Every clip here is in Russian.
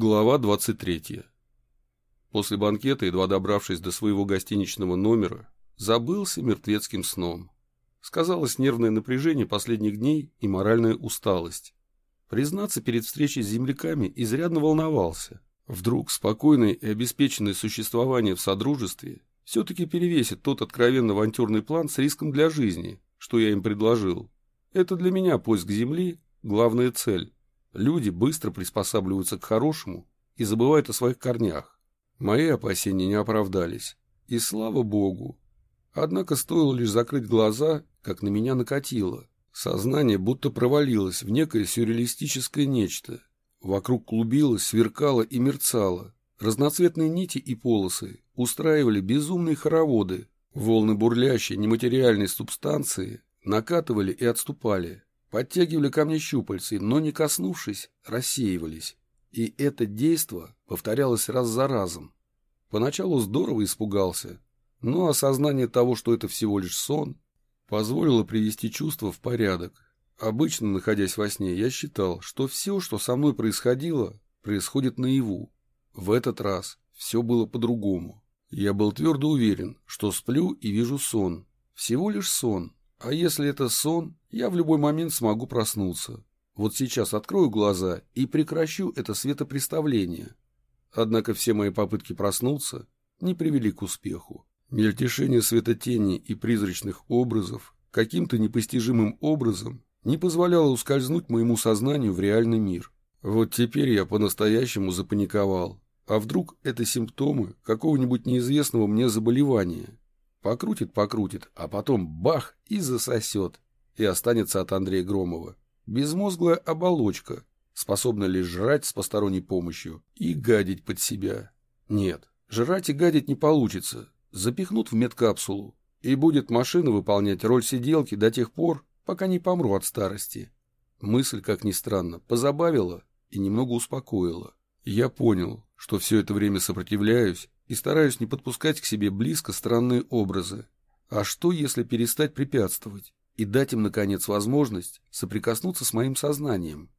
Глава 23. После банкета, едва добравшись до своего гостиничного номера, забылся мертвецким сном. Сказалось нервное напряжение последних дней и моральная усталость. Признаться, перед встречей с земляками изрядно волновался. Вдруг спокойное и обеспеченное существование в Содружестве все-таки перевесит тот откровенно авантюрный план с риском для жизни, что я им предложил. Это для меня поиск Земли – главная цель. Люди быстро приспосабливаются к хорошему и забывают о своих корнях. Мои опасения не оправдались. И слава богу. Однако стоило лишь закрыть глаза, как на меня накатило. Сознание будто провалилось в некое сюрреалистическое нечто. Вокруг клубилось, сверкало и мерцало. Разноцветные нити и полосы устраивали безумные хороводы. Волны бурлящей нематериальной субстанции накатывали и отступали. Подтягивали ко мне щупальцы, но не коснувшись, рассеивались. И это действо повторялось раз за разом. Поначалу здорово испугался, но осознание того, что это всего лишь сон, позволило привести чувства в порядок. Обычно, находясь во сне, я считал, что все, что со мной происходило, происходит наяву. В этот раз все было по-другому. Я был твердо уверен, что сплю и вижу сон. Всего лишь сон. А если это сон, я в любой момент смогу проснуться. Вот сейчас открою глаза и прекращу это светопреставление. Однако все мои попытки проснуться не привели к успеху. Мельтешение светотени и призрачных образов каким-то непостижимым образом не позволяло ускользнуть моему сознанию в реальный мир. Вот теперь я по-настоящему запаниковал. А вдруг это симптомы какого-нибудь неизвестного мне заболевания? Покрутит, покрутит, а потом бах и засосет. И останется от Андрея Громова. Безмозглая оболочка, способная лишь жрать с посторонней помощью и гадить под себя. Нет, жрать и гадить не получится. Запихнут в медкапсулу. И будет машина выполнять роль сиделки до тех пор, пока не помру от старости. Мысль, как ни странно, позабавила и немного успокоила. Я понял, что все это время сопротивляюсь и стараюсь не подпускать к себе близко странные образы. А что, если перестать препятствовать и дать им, наконец, возможность соприкоснуться с моим сознанием?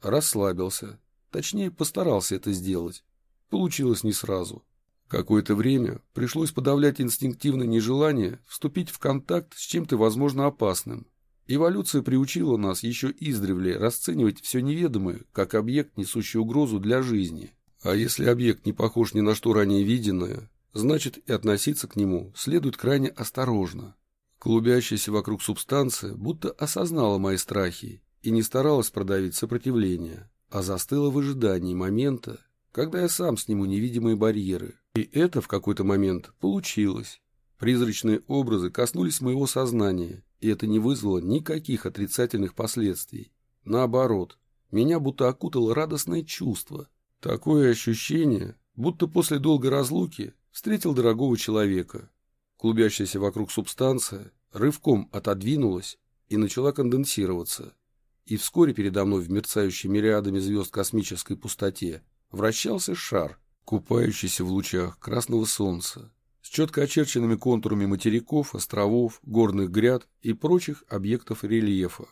Расслабился. Точнее, постарался это сделать. Получилось не сразу. Какое-то время пришлось подавлять инстинктивное нежелание вступить в контакт с чем-то, возможно, опасным. Эволюция приучила нас еще издревле расценивать все неведомое как объект, несущий угрозу для жизни. А если объект не похож ни на что ранее виденное, значит и относиться к нему следует крайне осторожно. Клубящаяся вокруг субстанция будто осознала мои страхи и не старалась продавить сопротивление, а застыла в ожидании момента, когда я сам сниму невидимые барьеры. И это в какой-то момент получилось. Призрачные образы коснулись моего сознания, и это не вызвало никаких отрицательных последствий. Наоборот, меня будто окутало радостное чувство – Такое ощущение, будто после долгой разлуки встретил дорогого человека. Клубящаяся вокруг субстанция рывком отодвинулась и начала конденсироваться. И вскоре передо мной в мерцающей мириадами звезд космической пустоте вращался шар, купающийся в лучах красного солнца, с четко очерченными контурами материков, островов, горных гряд и прочих объектов рельефа.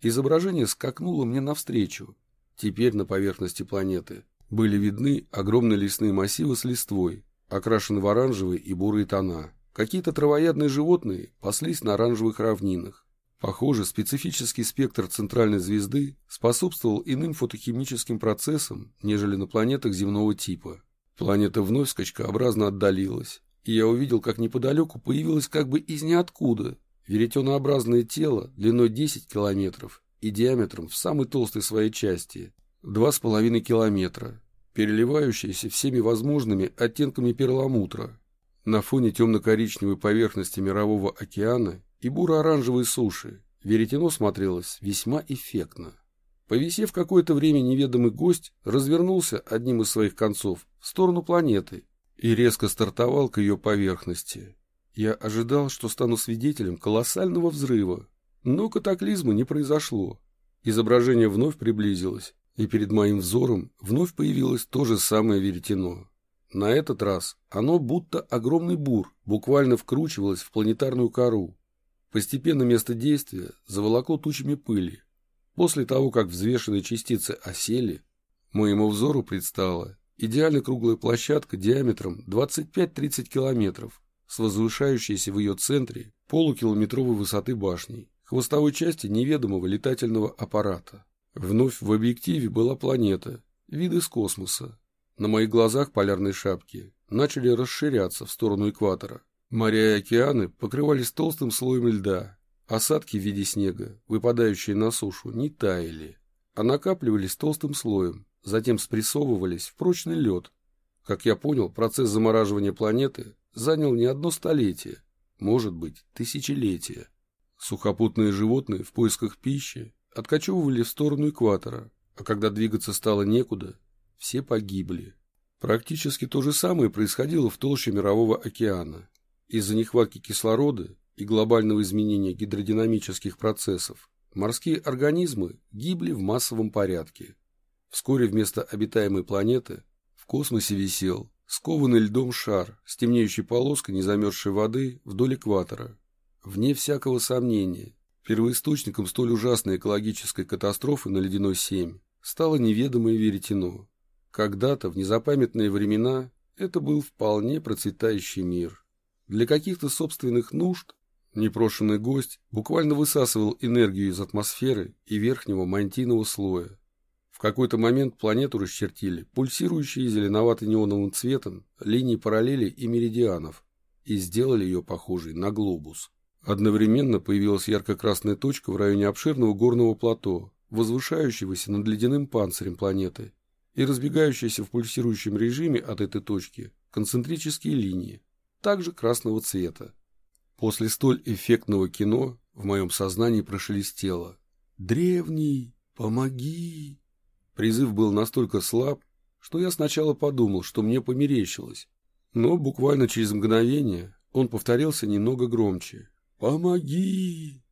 Изображение скакнуло мне навстречу. Теперь на поверхности планеты были видны огромные лесные массивы с листвой, окрашены в оранжевые и бурые тона. Какие-то травоядные животные паслись на оранжевых равнинах. Похоже, специфический спектр центральной звезды способствовал иным фотохимическим процессам, нежели на планетах земного типа. Планета вновь скачкообразно отдалилась, и я увидел, как неподалеку появилось как бы из ниоткуда веретенообразное тело длиной 10 километров и диаметром в самой толстой своей части Два с половиной километра, переливающиеся всеми возможными оттенками перламутра. На фоне темно-коричневой поверхности мирового океана и буро-оранжевой суши веретено смотрелось весьма эффектно. Повисев какое-то время неведомый гость развернулся одним из своих концов в сторону планеты и резко стартовал к ее поверхности. Я ожидал, что стану свидетелем колоссального взрыва, но катаклизма не произошло. Изображение вновь приблизилось, и перед моим взором вновь появилось то же самое веретено. На этот раз оно будто огромный бур буквально вкручивалось в планетарную кору. Постепенно место действия заволокло тучами пыли. После того, как взвешенные частицы осели, Моему взору предстала идеально круглая площадка диаметром 25-30 километров с возвышающейся в ее центре полукилометровой высоты башней, хвостовой части неведомого летательного аппарата. Вновь в объективе была планета, вид из космоса. На моих глазах полярные шапки начали расширяться в сторону экватора. Моря и океаны покрывались толстым слоем льда. Осадки в виде снега, выпадающие на сушу, не таяли, а накапливались толстым слоем, затем спрессовывались в прочный лед. Как я понял, процесс замораживания планеты занял не одно столетие, может быть, тысячелетие. Сухопутные животные в поисках пищи откачевывали в сторону экватора, а когда двигаться стало некуда, все погибли. Практически то же самое происходило в толще Мирового океана. Из-за нехватки кислорода и глобального изменения гидродинамических процессов морские организмы гибли в массовом порядке. Вскоре вместо обитаемой планеты в космосе висел скованный льдом шар с темнеющей полоской незамерзшей воды вдоль экватора. Вне всякого сомнения, первоисточником столь ужасной экологической катастрофы на Ледяной 7 стало неведомое веретено. Когда-то, в незапамятные времена, это был вполне процветающий мир. Для каких-то собственных нужд непрошенный гость буквально высасывал энергию из атмосферы и верхнего мантийного слоя. В какой-то момент планету расчертили пульсирующие зеленовато-неоновым цветом линии параллелей и меридианов и сделали ее похожей на глобус. Одновременно появилась ярко-красная точка в районе обширного горного плато, возвышающегося над ледяным панцирем планеты, и разбегающиеся в пульсирующем режиме от этой точки концентрические линии, также красного цвета. После столь эффектного кино в моем сознании прошелестело «Древний, помоги!» Призыв был настолько слаб, что я сначала подумал, что мне померещилось. Но буквально через мгновение он повторился немного громче. «Помоги!»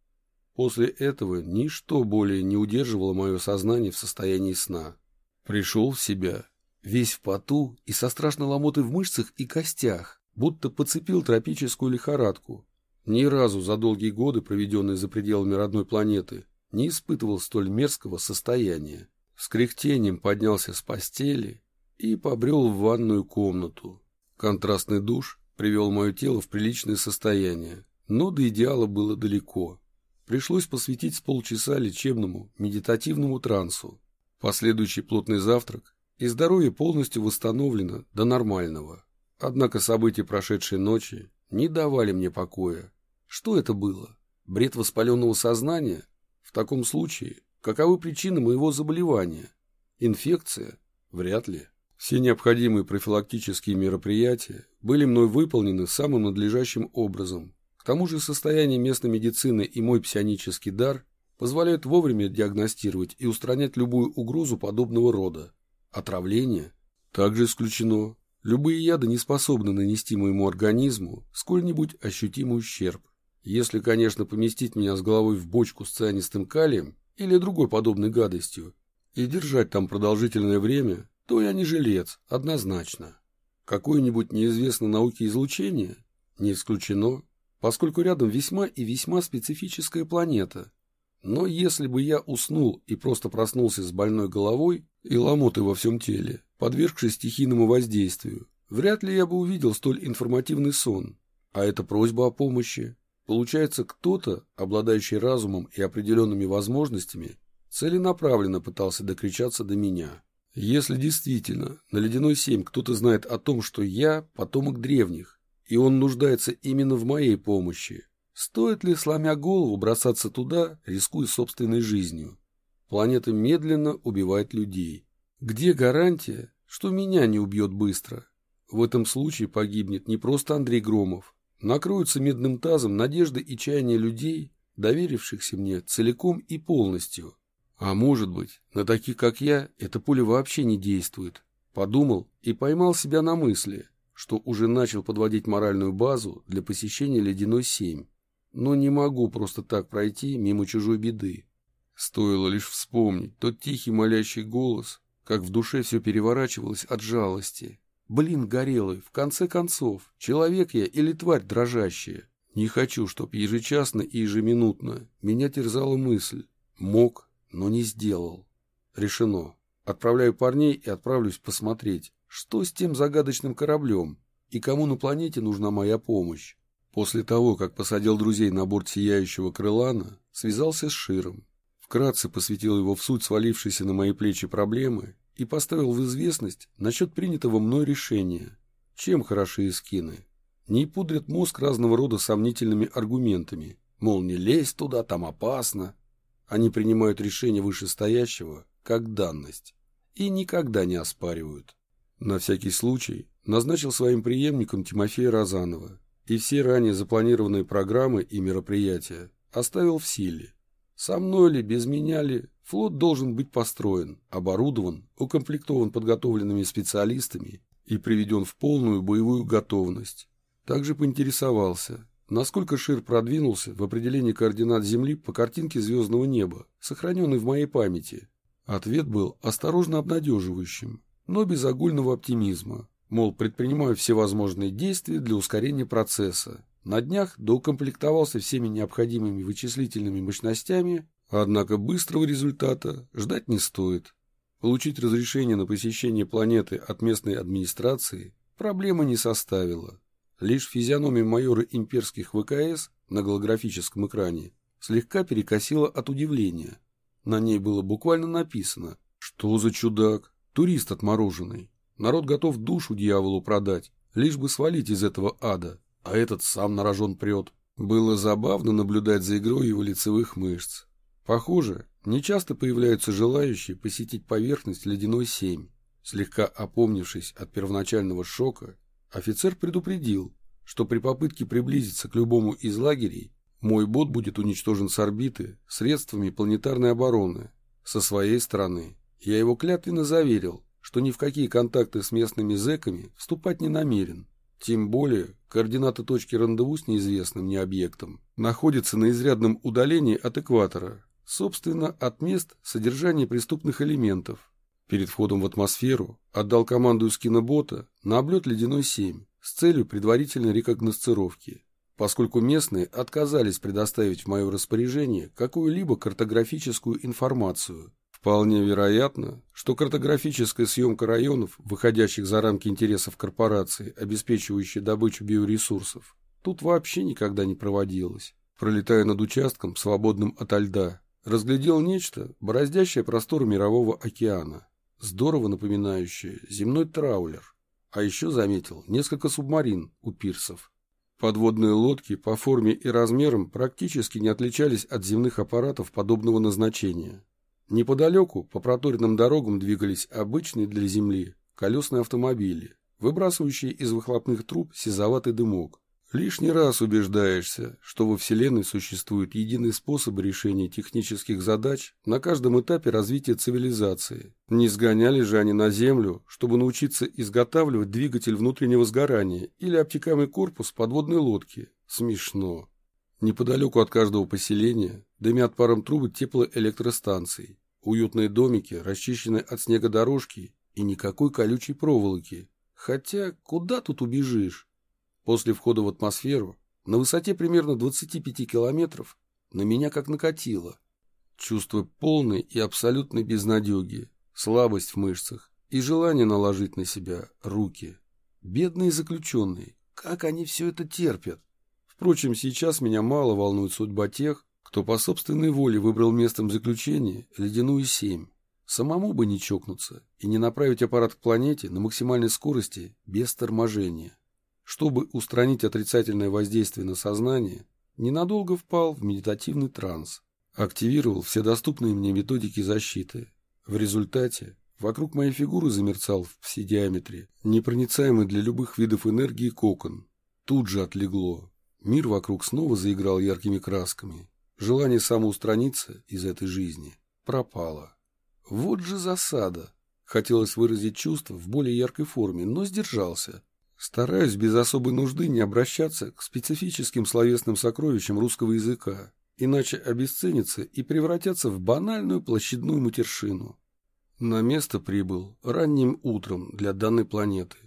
После этого ничто более не удерживало мое сознание в состоянии сна. Пришел в себя, весь в поту и со страшной ломотой в мышцах и костях, будто подцепил тропическую лихорадку. Ни разу за долгие годы, проведенные за пределами родной планеты, не испытывал столь мерзкого состояния. С кряхтением поднялся с постели и побрел в ванную комнату. Контрастный душ привел мое тело в приличное состояние, но до идеала было далеко. Пришлось посвятить с полчаса лечебному, медитативному трансу. Последующий плотный завтрак, и здоровье полностью восстановлено до нормального. Однако события прошедшей ночи не давали мне покоя. Что это было? Бред воспаленного сознания? В таком случае Каковы причины моего заболевания? Инфекция? Вряд ли. Все необходимые профилактические мероприятия были мной выполнены самым надлежащим образом. К тому же состояние местной медицины и мой псионический дар позволяют вовремя диагностировать и устранять любую угрозу подобного рода. Отравление? Также исключено. Любые яды не способны нанести моему организму сколь-нибудь ощутимый ущерб. Если, конечно, поместить меня с головой в бочку с цианистым калием, или другой подобной гадостью, и держать там продолжительное время, то я не жилец, однозначно. Какое-нибудь неизвестное науке излучение? Не исключено, поскольку рядом весьма и весьма специфическая планета. Но если бы я уснул и просто проснулся с больной головой и ломотой во всем теле, подвергшись стихийному воздействию, вряд ли я бы увидел столь информативный сон. А это просьба о помощи. Получается, кто-то, обладающий разумом и определенными возможностями, целенаправленно пытался докричаться до меня. Если действительно на Ледяной Семь кто-то знает о том, что я потомок древних, и он нуждается именно в моей помощи, стоит ли, сломя голову, бросаться туда, рискуя собственной жизнью? Планета медленно убивает людей. Где гарантия, что меня не убьет быстро? В этом случае погибнет не просто Андрей Громов, накроются медным тазом надежды и чаяния людей, доверившихся мне целиком и полностью. А может быть, на таких, как я, эта пуля вообще не действует. Подумал и поймал себя на мысли, что уже начал подводить моральную базу для посещения Ледяной 7. Но не могу просто так пройти мимо чужой беды. Стоило лишь вспомнить тот тихий молящий голос, как в душе все переворачивалось от жалости. Блин, горелый, в конце концов, человек я или тварь дрожащая? Не хочу, чтоб ежечасно и ежеминутно меня терзала мысль. Мог, но не сделал. Решено. Отправляю парней и отправлюсь посмотреть, что с тем загадочным кораблем и кому на планете нужна моя помощь. После того, как посадил друзей на борт сияющего крылана, связался с Широм. Вкратце посвятил его в суть свалившейся на мои плечи проблемы и поставил в известность насчет принятого мной решения. Чем хороши эскины? Не пудрят мозг разного рода сомнительными аргументами, мол, не лезь туда, там опасно. Они принимают решение вышестоящего как данность и никогда не оспаривают. На всякий случай назначил своим преемником Тимофея Розанова и все ранее запланированные программы и мероприятия оставил в силе. Со мной ли, без меня ли, флот должен быть построен, оборудован, укомплектован подготовленными специалистами и приведен в полную боевую готовность. Также поинтересовался, насколько Шир продвинулся в определении координат Земли по картинке звездного неба, сохраненной в моей памяти. Ответ был осторожно обнадеживающим, но без огульного оптимизма. Мол, предпринимаю всевозможные действия для ускорения процесса. На днях доукомплектовался всеми необходимыми вычислительными мощностями, однако быстрого результата ждать не стоит. Получить разрешение на посещение планеты от местной администрации проблема не составила. Лишь физиономия майора имперских ВКС на голографическом экране слегка перекосила от удивления. На ней было буквально написано «Что за чудак? Турист отмороженный». Народ готов душу дьяволу продать, лишь бы свалить из этого ада, а этот сам на рожон прет. Было забавно наблюдать за игрой его лицевых мышц. Похоже, нечасто появляются желающие посетить поверхность ледяной семь. Слегка опомнившись от первоначального шока, офицер предупредил, что при попытке приблизиться к любому из лагерей мой бот будет уничтожен с орбиты средствами планетарной обороны. Со своей стороны я его клятвенно заверил, что ни в какие контакты с местными зэками вступать не намерен. Тем более, координаты точки рандеву с неизвестным мне объектом находятся на изрядном удалении от экватора, собственно, от мест содержания преступных элементов. Перед входом в атмосферу отдал команду из кинобота на облет «Ледяной 7» с целью предварительной рекогносцировки, поскольку местные отказались предоставить в мое распоряжение какую-либо картографическую информацию Вполне вероятно, что картографическая съемка районов, выходящих за рамки интересов корпорации, обеспечивающей добычу биоресурсов, тут вообще никогда не проводилась. Пролетая над участком, свободным ото льда, разглядел нечто, бороздящее просторы мирового океана, здорово напоминающее земной траулер. А еще заметил несколько субмарин у пирсов. Подводные лодки по форме и размерам практически не отличались от земных аппаратов подобного назначения. Неподалеку по проторенным дорогам двигались обычные для Земли колесные автомобили, выбрасывающие из выхлопных труб сизоватый дымок. Лишний раз убеждаешься, что во Вселенной существует единый способ решения технических задач на каждом этапе развития цивилизации. Не сгоняли же они на Землю, чтобы научиться изготавливать двигатель внутреннего сгорания или обтекаемый корпус подводной лодки. Смешно. Неподалеку от каждого поселения дымят паром трубы теплоэлектростанций, уютные домики, расчищенные от снега дорожки и никакой колючей проволоки. Хотя куда тут убежишь? После входа в атмосферу, на высоте примерно 25 километров, на меня как накатило. Чувство полной и абсолютной безнадеги, слабость в мышцах и желание наложить на себя руки. Бедные заключенные, как они все это терпят? Впрочем, сейчас меня мало волнует судьба тех, кто по собственной воле выбрал местом заключения ледяную семь. Самому бы не чокнуться и не направить аппарат к планете на максимальной скорости без торможения. Чтобы устранить отрицательное воздействие на сознание, ненадолго впал в медитативный транс. Активировал все доступные мне методики защиты. В результате вокруг моей фигуры замерцал в пси-диаметре непроницаемый для любых видов энергии кокон. Тут же отлегло, Мир вокруг снова заиграл яркими красками. Желание самоустраниться из этой жизни пропало. Вот же засада. Хотелось выразить чувство в более яркой форме, но сдержался. Стараюсь без особой нужды не обращаться к специфическим словесным сокровищам русского языка, иначе обесценятся и превратятся в банальную площадную матершину. На место прибыл ранним утром для данной планеты.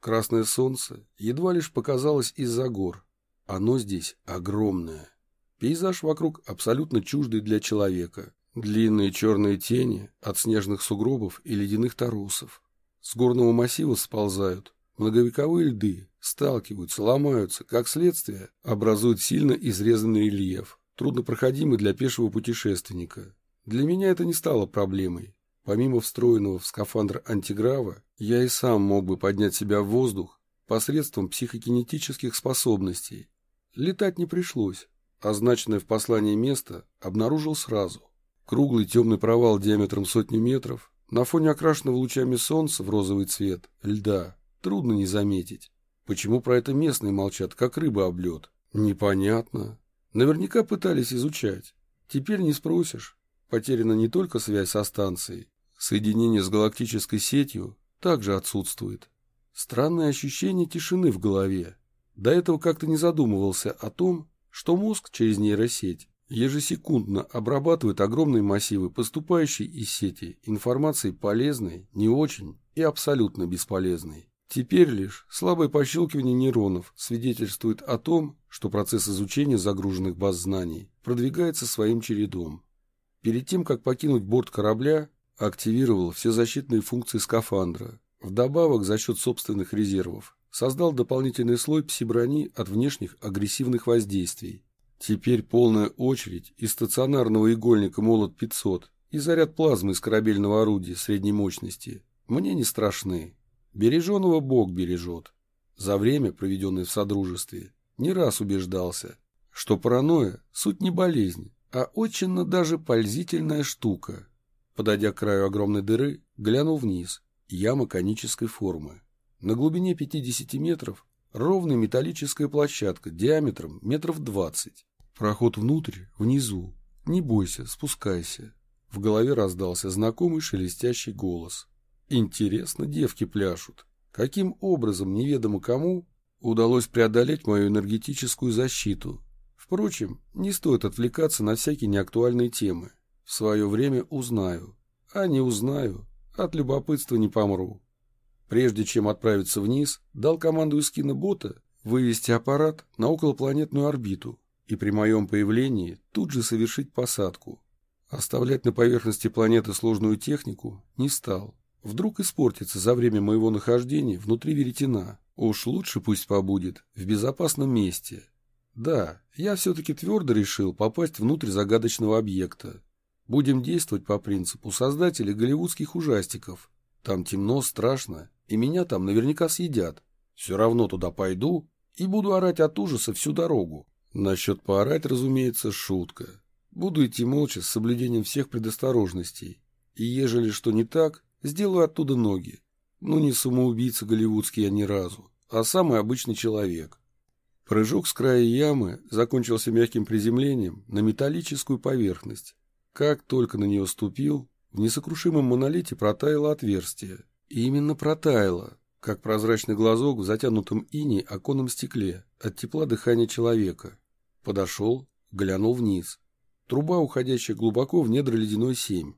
Красное солнце едва лишь показалось из-за гор, оно здесь огромное. Пейзаж вокруг абсолютно чуждый для человека. Длинные черные тени от снежных сугробов и ледяных торусов. С горного массива сползают. Многовековые льды сталкиваются, ломаются, как следствие, образуют сильно изрезанный рельеф, труднопроходимый для пешего путешественника. Для меня это не стало проблемой. Помимо встроенного в скафандр антиграва, я и сам мог бы поднять себя в воздух посредством психокинетических способностей. Летать не пришлось. Означенное в послании место обнаружил сразу. Круглый темный провал диаметром сотни метров, на фоне окрашенного лучами солнца в розовый цвет, льда, трудно не заметить. Почему про это местные молчат, как рыба об лед? Непонятно. Наверняка пытались изучать. Теперь не спросишь. Потеряна не только связь со станцией. Соединение с галактической сетью также отсутствует. Странное ощущение тишины в голове. До этого как-то не задумывался о том, что мозг через нейросеть ежесекундно обрабатывает огромные массивы поступающей из сети информации полезной, не очень и абсолютно бесполезной. Теперь лишь слабое пощелкивание нейронов свидетельствует о том, что процесс изучения загруженных баз знаний продвигается своим чередом. Перед тем, как покинуть борт корабля, активировал все защитные функции скафандра. Вдобавок, за счет собственных резервов, создал дополнительный слой псиброни от внешних агрессивных воздействий, Теперь полная очередь из стационарного игольника «Молот-500» и заряд плазмы из корабельного орудия средней мощности мне не страшны. Береженого Бог бережет. За время, проведенное в Содружестве, не раз убеждался, что паранойя – суть не болезнь, а очень даже пользительная штука. Подойдя к краю огромной дыры, глянул вниз. Яма конической формы. На глубине 50 метров ровная металлическая площадка диаметром метров 20. Проход внутрь, внизу. Не бойся, спускайся. В голове раздался знакомый шелестящий голос. Интересно, девки пляшут. Каким образом, неведомо кому, удалось преодолеть мою энергетическую защиту? Впрочем, не стоит отвлекаться на всякие неактуальные темы. В свое время узнаю. А не узнаю, от любопытства не помру. Прежде чем отправиться вниз, дал команду из кинобота вывести аппарат на околопланетную орбиту и при моем появлении тут же совершить посадку. Оставлять на поверхности планеты сложную технику не стал. Вдруг испортится за время моего нахождения внутри веретена. Уж лучше пусть побудет в безопасном месте. Да, я все-таки твердо решил попасть внутрь загадочного объекта. Будем действовать по принципу создателей голливудских ужастиков. Там темно, страшно, и меня там наверняка съедят. Все равно туда пойду и буду орать от ужаса всю дорогу. Насчет поорать, разумеется, шутка. Буду идти молча с соблюдением всех предосторожностей. И ежели что не так, сделаю оттуда ноги. Ну, не самоубийца голливудский я ни разу, а самый обычный человек. Прыжок с края ямы закончился мягким приземлением на металлическую поверхность. Как только на нее ступил, в несокрушимом монолите протаяло отверстие. И именно протаяло, как прозрачный глазок в затянутом иней оконном стекле от тепла дыхания человека. Подошел, глянул вниз. Труба, уходящая глубоко в недра ледяной семь.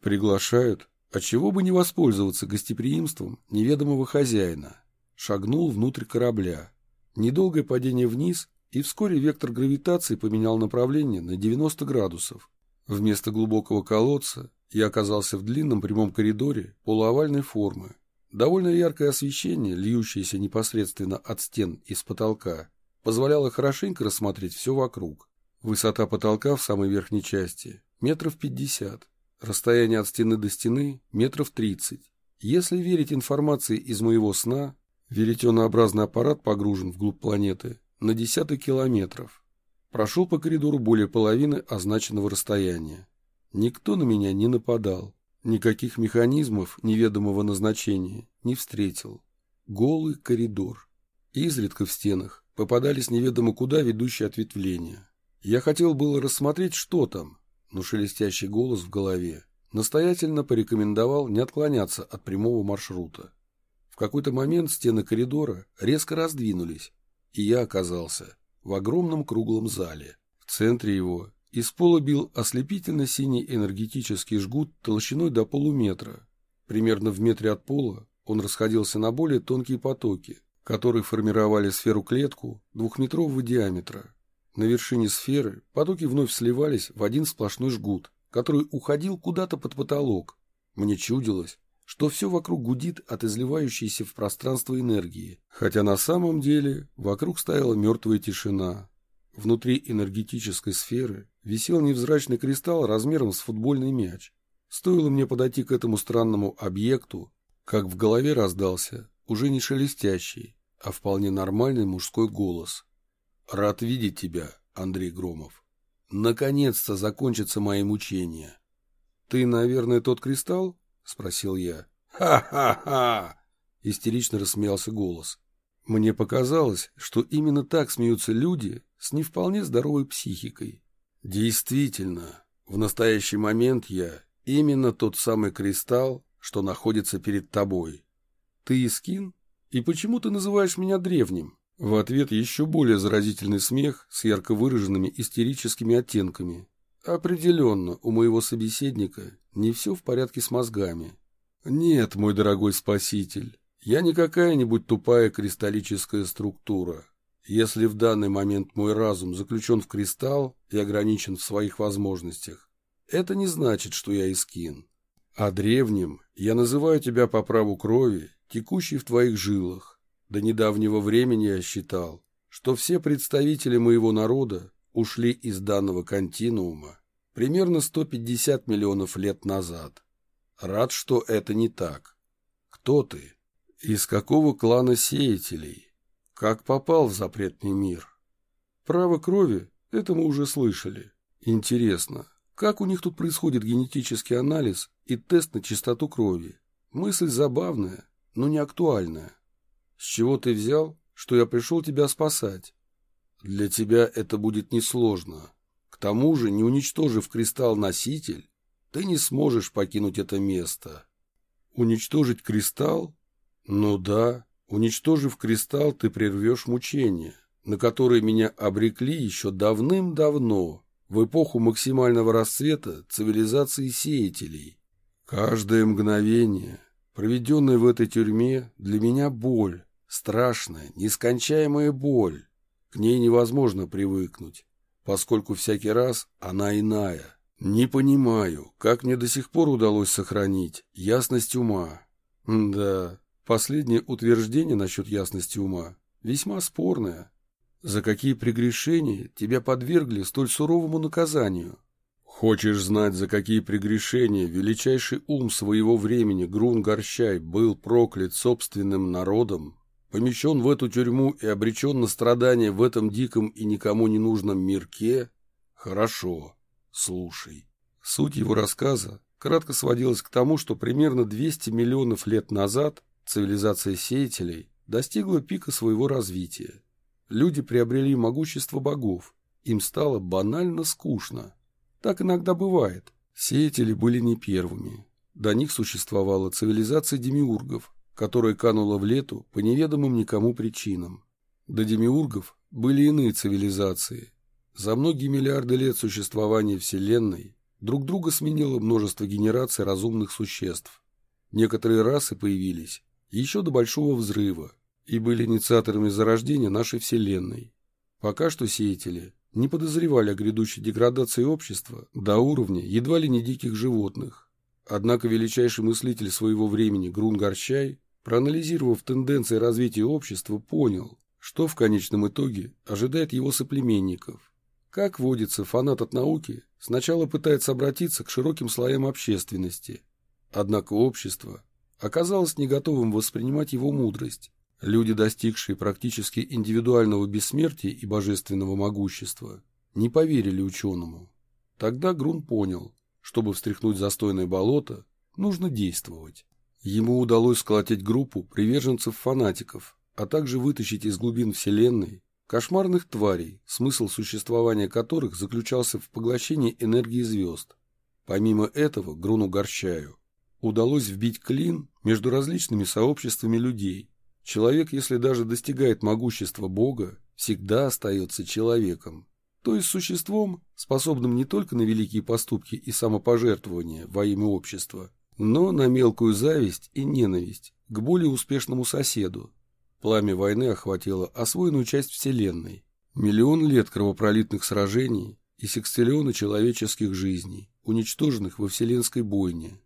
Приглашают, а чего бы не воспользоваться гостеприимством неведомого хозяина. Шагнул внутрь корабля. Недолгое падение вниз, и вскоре вектор гравитации поменял направление на 90 градусов. Вместо глубокого колодца я оказался в длинном прямом коридоре полуовальной формы, Довольно яркое освещение, льющееся непосредственно от стен и с потолка, позволяло хорошенько рассмотреть все вокруг. Высота потолка в самой верхней части – метров пятьдесят. Расстояние от стены до стены – метров тридцать. Если верить информации из моего сна, веретенообразный аппарат погружен вглубь планеты на десяток километров. Прошел по коридору более половины означенного расстояния. Никто на меня не нападал. Никаких механизмов неведомого назначения не встретил. Голый коридор. Изредка в стенах попадались неведомо куда ведущие ответвления. Я хотел было рассмотреть, что там, но шелестящий голос в голове настоятельно порекомендовал не отклоняться от прямого маршрута. В какой-то момент стены коридора резко раздвинулись, и я оказался в огромном круглом зале. В центре его из пола бил ослепительно-синий энергетический жгут толщиной до полуметра. Примерно в метре от пола он расходился на более тонкие потоки, которые формировали сферу-клетку двухметрового диаметра. На вершине сферы потоки вновь сливались в один сплошной жгут, который уходил куда-то под потолок. Мне чудилось, что все вокруг гудит от изливающейся в пространство энергии, хотя на самом деле вокруг стояла мертвая тишина. Внутри энергетической сферы висел невзрачный кристалл размером с футбольный мяч. Стоило мне подойти к этому странному объекту, как в голове раздался уже не шелестящий, а вполне нормальный мужской голос. «Рад видеть тебя, Андрей Громов. Наконец-то закончатся мои мучения». «Ты, наверное, тот кристалл?» — спросил я. «Ха-ха-ха!» — истерично рассмеялся голос. Мне показалось, что именно так смеются люди с не вполне здоровой психикой. Действительно, в настоящий момент я именно тот самый кристалл, что находится перед тобой. Ты Искин? И почему ты называешь меня древним? В ответ еще более заразительный смех с ярко выраженными истерическими оттенками. Определенно, у моего собеседника не все в порядке с мозгами. Нет, мой дорогой спаситель, я не какая-нибудь тупая кристаллическая структура. Если в данный момент мой разум заключен в кристалл и ограничен в своих возможностях, это не значит, что я искин. А древним я называю тебя по праву крови, текущей в твоих жилах. До недавнего времени я считал, что все представители моего народа ушли из данного континуума примерно 150 миллионов лет назад. Рад, что это не так. Кто ты? Из какого клана сеятелей? Как попал в запретный мир? Право крови, это мы уже слышали. Интересно, как у них тут происходит генетический анализ и тест на чистоту крови? Мысль забавная, но не актуальная. С чего ты взял, что я пришел тебя спасать? Для тебя это будет несложно. К тому же, не уничтожив кристалл-носитель, ты не сможешь покинуть это место. Уничтожить кристалл? Ну да, Уничтожив кристалл, ты прервешь мучения, на которые меня обрекли еще давным-давно, в эпоху максимального расцвета цивилизации сеятелей. Каждое мгновение, проведенное в этой тюрьме, для меня боль, страшная, нескончаемая боль. К ней невозможно привыкнуть, поскольку всякий раз она иная. Не понимаю, как мне до сих пор удалось сохранить ясность ума. да, Последнее утверждение насчет ясности ума весьма спорное. За какие прегрешения тебя подвергли столь суровому наказанию? Хочешь знать, за какие прегрешения величайший ум своего времени Грун Горщай был проклят собственным народом, помещен в эту тюрьму и обречен на страдания в этом диком и никому не нужном мирке? Хорошо, слушай. Суть его рассказа кратко сводилась к тому, что примерно 200 миллионов лет назад Цивилизация сеятелей достигла пика своего развития. Люди приобрели могущество богов, им стало банально скучно. Так иногда бывает. Сеятели были не первыми. До них существовала цивилизация демиургов, которая канула в лету по неведомым никому причинам. До демиургов были иные цивилизации. За многие миллиарды лет существования Вселенной друг друга сменило множество генераций разумных существ. Некоторые расы появились еще до Большого Взрыва и были инициаторами зарождения нашей Вселенной. Пока что сеятели не подозревали о грядущей деградации общества до уровня едва ли не диких животных. Однако величайший мыслитель своего времени Грун Горчай, проанализировав тенденции развития общества, понял, что в конечном итоге ожидает его соплеменников. Как водится, фанат от науки сначала пытается обратиться к широким слоям общественности. Однако общество оказалось не готовым воспринимать его мудрость. Люди, достигшие практически индивидуального бессмертия и божественного могущества, не поверили ученому. Тогда Грун понял, чтобы встряхнуть застойное болото, нужно действовать. Ему удалось сколотить группу приверженцев-фанатиков, а также вытащить из глубин Вселенной кошмарных тварей, смысл существования которых заключался в поглощении энергии звезд. Помимо этого, Груну Горчаю удалось вбить клин между различными сообществами людей. Человек, если даже достигает могущества Бога, всегда остается человеком, то есть существом, способным не только на великие поступки и самопожертвования во имя общества, но на мелкую зависть и ненависть к более успешному соседу. Пламя войны охватило освоенную часть Вселенной. Миллион лет кровопролитных сражений и секстиллионы человеческих жизней. уничтоженных во вселенской бойне.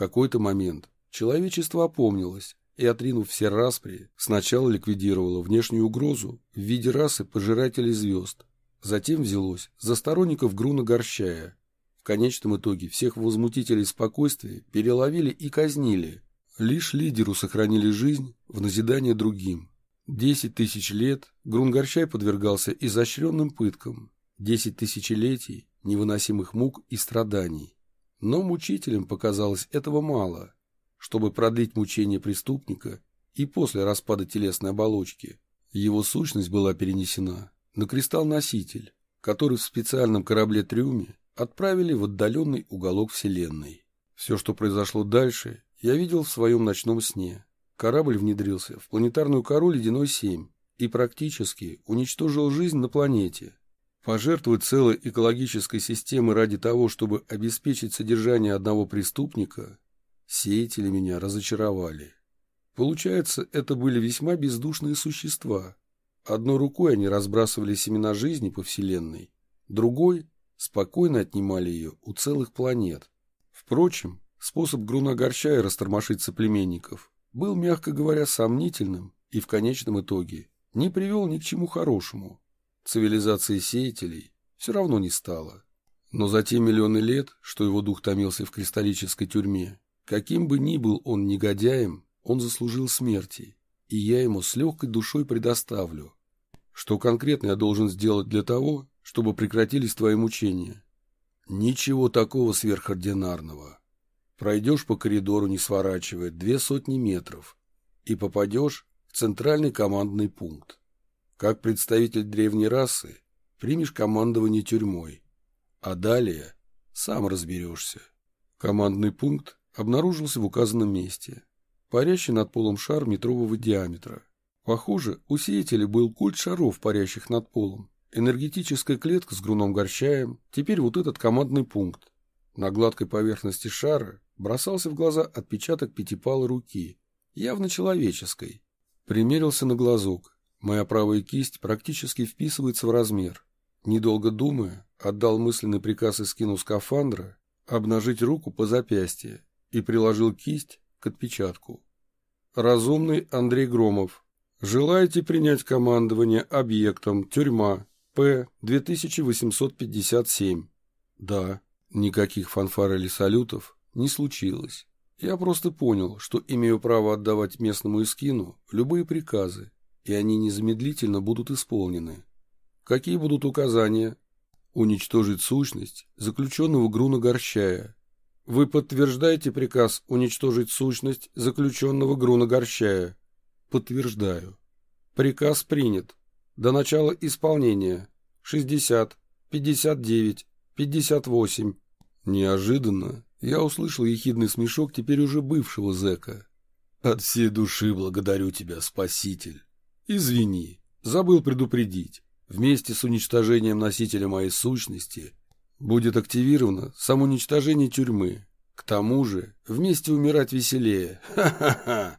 Какой-то момент человечество опомнилось и, отринув все распри, сначала ликвидировало внешнюю угрозу в виде расы пожирателей звезд, затем взялось за сторонников Груна Горщая. В конечном итоге всех возмутителей спокойствия переловили и казнили. Лишь лидеру сохранили жизнь в назидание другим. Десять тысяч лет Грунгорщай подвергался изощренным пыткам, десять тысячелетий невыносимых мук и страданий. Но мучителям показалось этого мало. Чтобы продлить мучение преступника и после распада телесной оболочки, его сущность была перенесена на кристалл-носитель, который в специальном корабле-трюме отправили в отдаленный уголок Вселенной. Все, что произошло дальше, я видел в своем ночном сне. Корабль внедрился в планетарную кору Ледяной-7 и практически уничтожил жизнь на планете. Пожертвовать целой экологической системой ради того, чтобы обеспечить содержание одного преступника, сеятели меня разочаровали. Получается, это были весьма бездушные существа. Одной рукой они разбрасывали семена жизни по Вселенной, другой спокойно отнимали ее у целых планет. Впрочем, способ Груна Горчая растормошить соплеменников был, мягко говоря, сомнительным и в конечном итоге не привел ни к чему хорошему. Цивилизации сеятелей все равно не стало. Но за те миллионы лет, что его дух томился в кристаллической тюрьме, каким бы ни был он негодяем, он заслужил смерти, и я ему с легкой душой предоставлю. Что конкретно я должен сделать для того, чтобы прекратились твои мучения? Ничего такого сверхординарного. Пройдешь по коридору, не сворачивая, две сотни метров, и попадешь в центральный командный пункт. Как представитель древней расы примешь командование тюрьмой, а далее сам разберешься. Командный пункт обнаружился в указанном месте, парящий над полом шар метрового диаметра. Похоже, у сеятеля был культ шаров, парящих над полом. Энергетическая клетка с груном горчаем, теперь вот этот командный пункт. На гладкой поверхности шара бросался в глаза отпечаток пятипалой руки, явно человеческой. Примерился на глазок. Моя правая кисть практически вписывается в размер. Недолго думая, отдал мысленный приказ из скину скафандра обнажить руку по запястье и приложил кисть к отпечатку. Разумный Андрей Громов. Желаете принять командование объектом тюрьма П-2857? Да. Никаких фанфар или салютов не случилось. Я просто понял, что имею право отдавать местному Искину любые приказы, и они незамедлительно будут исполнены. Какие будут указания? Уничтожить сущность заключенного Груна Горщая. Вы подтверждаете приказ уничтожить сущность заключенного Груна Горщая? Подтверждаю. Приказ принят. До начала исполнения. 60, 59, 58. Неожиданно я услышал ехидный смешок теперь уже бывшего зэка. «От всей души благодарю тебя, спаситель. Извини, забыл предупредить. Вместе с уничтожением носителя моей сущности будет активировано самоуничтожение тюрьмы. К тому же вместе умирать веселее. Ха-ха-ха!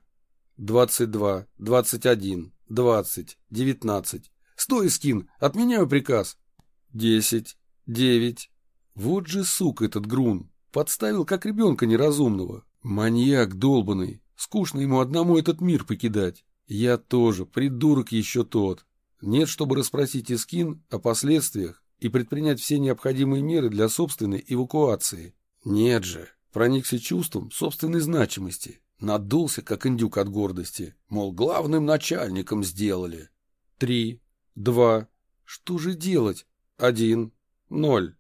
22, 21, 20, 19. Стой, скин, отменяю приказ. 10, 9. Вот же сук этот грун. Подставил, как ребенка неразумного. Маньяк долбанный. Скучно ему одному этот мир покидать. Я тоже, придурок еще тот. Нет, чтобы расспросить Искин о последствиях и предпринять все необходимые меры для собственной эвакуации. Нет же, проникся чувством собственной значимости. Надулся, как индюк от гордости. Мол, главным начальником сделали. Три, два. Что же делать? Один, ноль.